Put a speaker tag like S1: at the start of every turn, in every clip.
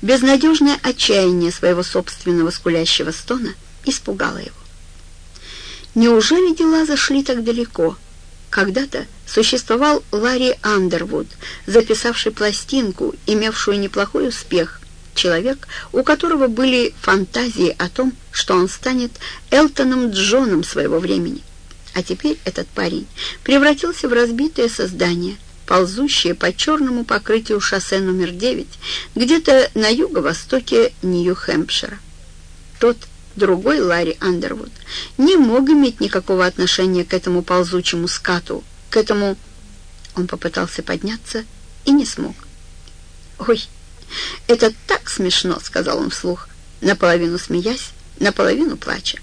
S1: Безнадежное отчаяние своего собственного скулящего стона испугало его. Неужели дела зашли так далеко? Когда-то существовал Ларри Андервуд, записавший пластинку, имевшую неплохой успех, человек, у которого были фантазии о том, что он станет Элтоном Джоном своего времени. А теперь этот парень превратился в разбитое создание, ползущее по черному покрытию шоссе номер 9, где-то на юго-востоке Нью-Хэмпшира. Тот другой Ларри Андервуд не мог иметь никакого отношения к этому ползучему скату, к этому... Он попытался подняться и не смог. «Ой, это так смешно!» — сказал он вслух, наполовину смеясь, наполовину плача.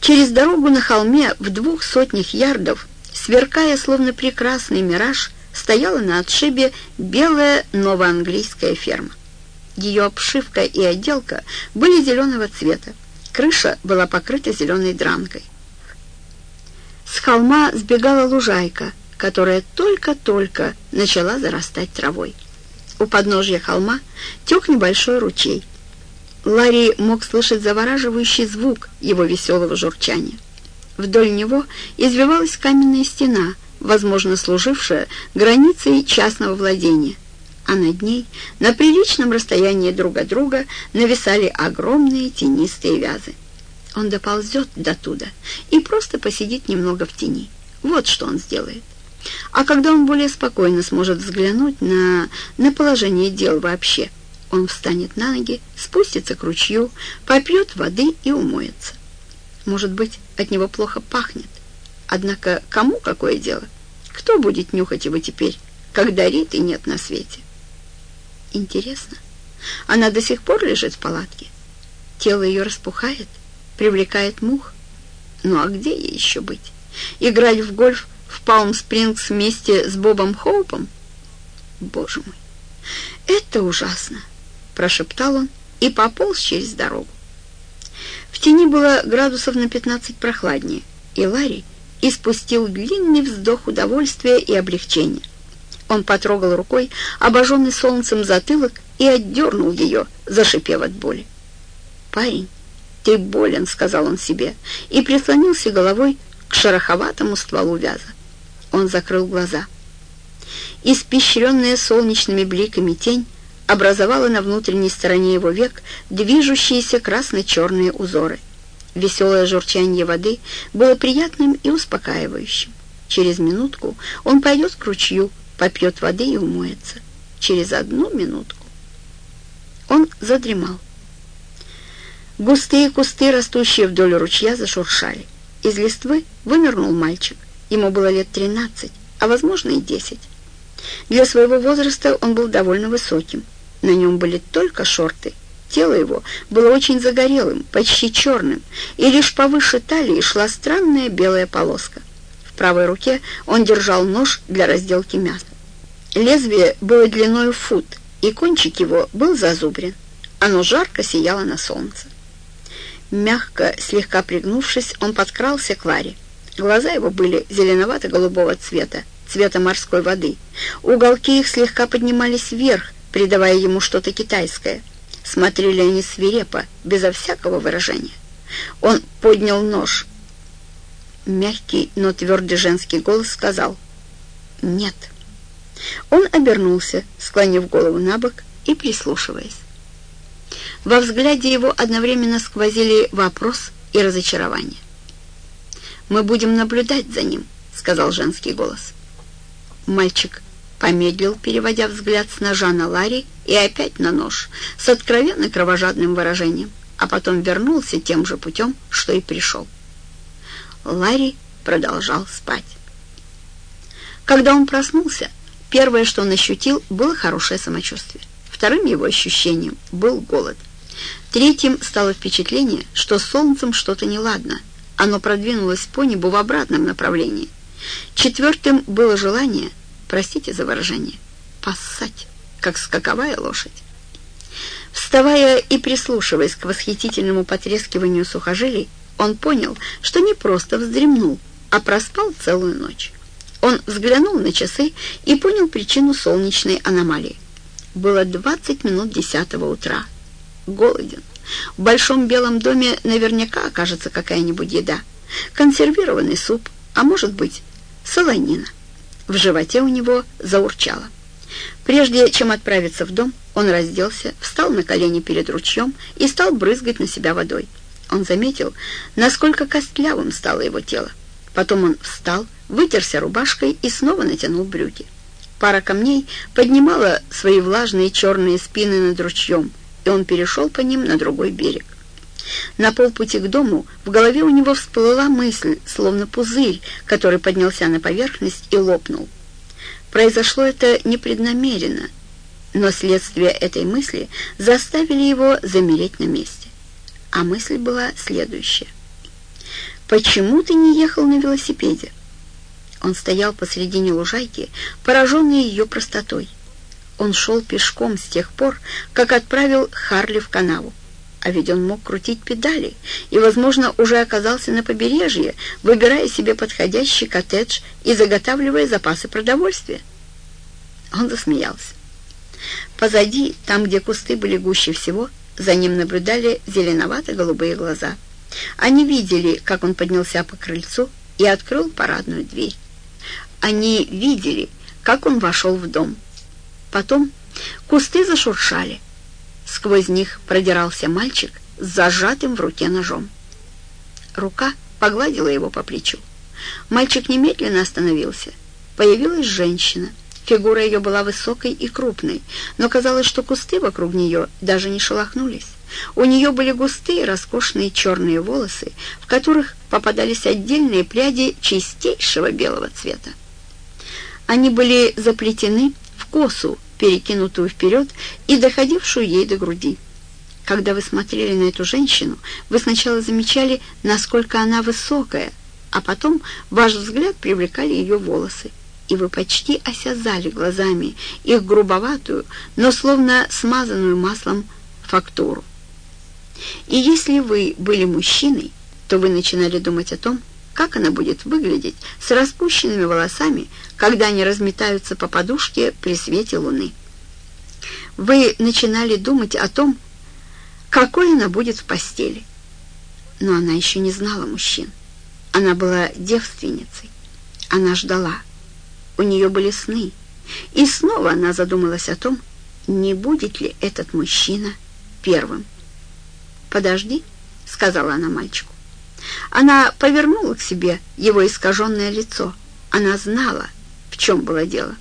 S1: Через дорогу на холме в двух сотнях ярдов, сверкая словно прекрасный мираж, стояла на отшибе белая новоанглийская ферма. Ее обшивка и отделка были зеленого цвета. Крыша была покрыта зеленой дранкой. С холма сбегала лужайка, которая только-только начала зарастать травой. У подножья холма тек небольшой ручей. Ларри мог слышать завораживающий звук его веселого журчания. Вдоль него извивалась каменная стена, возможно, служившая границей частного владения – а над ней, на приличном расстоянии друг от друга, нависали огромные тенистые вязы. Он доползет до туда и просто посидит немного в тени. Вот что он сделает. А когда он более спокойно сможет взглянуть на, на положение дел вообще, он встанет на ноги, спустится к ручью, попьет воды и умоется. Может быть, от него плохо пахнет. Однако кому какое дело? Кто будет нюхать его теперь, когда Риты нет на свете? Интересно, она до сих пор лежит в палатке? Тело ее распухает, привлекает мух? Ну а где ей еще быть? Играть в гольф в Палм-Спрингс вместе с Бобом Хоупом? Боже мой, это ужасно, прошептал он и пополз через дорогу. В тени было градусов на 15 прохладнее, и Ларри испустил длинный вздох удовольствия и облегчения. Он потрогал рукой обожженный солнцем затылок и отдернул ее, зашипев от боли. «Парень, ты болен», — сказал он себе, и прислонился головой к шероховатому стволу вяза. Он закрыл глаза. Испещренная солнечными бликами тень образовала на внутренней стороне его век движущиеся красно-черные узоры. Веселое журчание воды было приятным и успокаивающим. Через минутку он пойдет к ручью, попьет воды и умоется. Через одну минутку. Он задремал. Густые кусты, растущие вдоль ручья, зашуршали. Из листвы вынырнул мальчик. Ему было лет тринадцать, а, возможно, и десять. Для своего возраста он был довольно высоким. На нем были только шорты. Тело его было очень загорелым, почти черным, и лишь повыше талии шла странная белая полоска правой руке он держал нож для разделки мяса. Лезвие было длиной в фут, и кончик его был зазубрен. Оно жарко сияло на солнце. Мягко, слегка пригнувшись, он подкрался к Ларе. Глаза его были зеленовато-голубого цвета, цвета морской воды. Уголки их слегка поднимались вверх, придавая ему что-то китайское. Смотрели они свирепо, безо всякого выражения. Он поднял нож — Мягкий, но твердый женский голос сказал «Нет». Он обернулся, склонив голову на бок и прислушиваясь. Во взгляде его одновременно сквозили вопрос и разочарование. «Мы будем наблюдать за ним», — сказал женский голос. Мальчик помедлил, переводя взгляд с ножа на Ларри и опять на нож, с откровенно кровожадным выражением, а потом вернулся тем же путем, что и пришел. Ларри продолжал спать. Когда он проснулся, первое, что он ощутил, было хорошее самочувствие. Вторым его ощущением был голод. Третьим стало впечатление, что с солнцем что-то неладно. Оно продвинулось по небу в обратном направлении. Четвертым было желание, простите за выражение, поссать, как скаковая лошадь. Вставая и прислушиваясь к восхитительному потрескиванию сухожилий, он понял, что не просто вздремнул, а проспал целую ночь. Он взглянул на часы и понял причину солнечной аномалии. Было 20 минут десятого утра. Голоден. В большом белом доме наверняка окажется какая-нибудь еда. Консервированный суп, а может быть, солонина. В животе у него заурчало. Прежде чем отправиться в дом, он разделся, встал на колени перед ручьем и стал брызгать на себя водой. Он заметил, насколько костлявым стало его тело. Потом он встал, вытерся рубашкой и снова натянул брюки. Пара камней поднимала свои влажные черные спины над ручьем, и он перешел по ним на другой берег. На полпути к дому в голове у него всплыла мысль, словно пузырь, который поднялся на поверхность и лопнул. Произошло это непреднамеренно, но следствие этой мысли заставили его замереть на месте. А мысль была следующая. «Почему ты не ехал на велосипеде?» Он стоял посредине лужайки, пораженный ее простотой. Он шел пешком с тех пор, как отправил Харли в канаву. А ведь он мог крутить педали и, возможно, уже оказался на побережье, выбирая себе подходящий коттедж и заготавливая запасы продовольствия. Он засмеялся. Позади, там, где кусты были гуще всего, за ним наблюдали зеленовато-голубые глаза. Они видели, как он поднялся по крыльцу и открыл парадную дверь. Они видели, как он вошел в дом. Потом кусты зашуршали. Сквозь них продирался мальчик с зажатым в руке ножом. Рука погладила его по плечу. Мальчик немедленно остановился. Появилась женщина. Фигура ее была высокой и крупной, но казалось, что кусты вокруг нее даже не шелохнулись. У нее были густые, роскошные черные волосы, в которых попадались отдельные пряди чистейшего белого цвета. Они были заплетены в косу, перекинутую вперед и доходившую ей до груди. Когда вы смотрели на эту женщину, вы сначала замечали, насколько она высокая, а потом ваш взгляд привлекали ее волосы, и вы почти осязали глазами их грубоватую, но словно смазанную маслом фактуру. И если вы были мужчиной, то вы начинали думать о том, как она будет выглядеть с распущенными волосами, когда они разметаются по подушке при свете луны. Вы начинали думать о том, какой она будет в постели. Но она еще не знала мужчин. Она была девственницей. Она ждала. У нее были сны. И снова она задумалась о том, не будет ли этот мужчина первым. «Подожди», — сказала она мальчику. Она повернула к себе его искаженное лицо. Она знала, в чем было дело.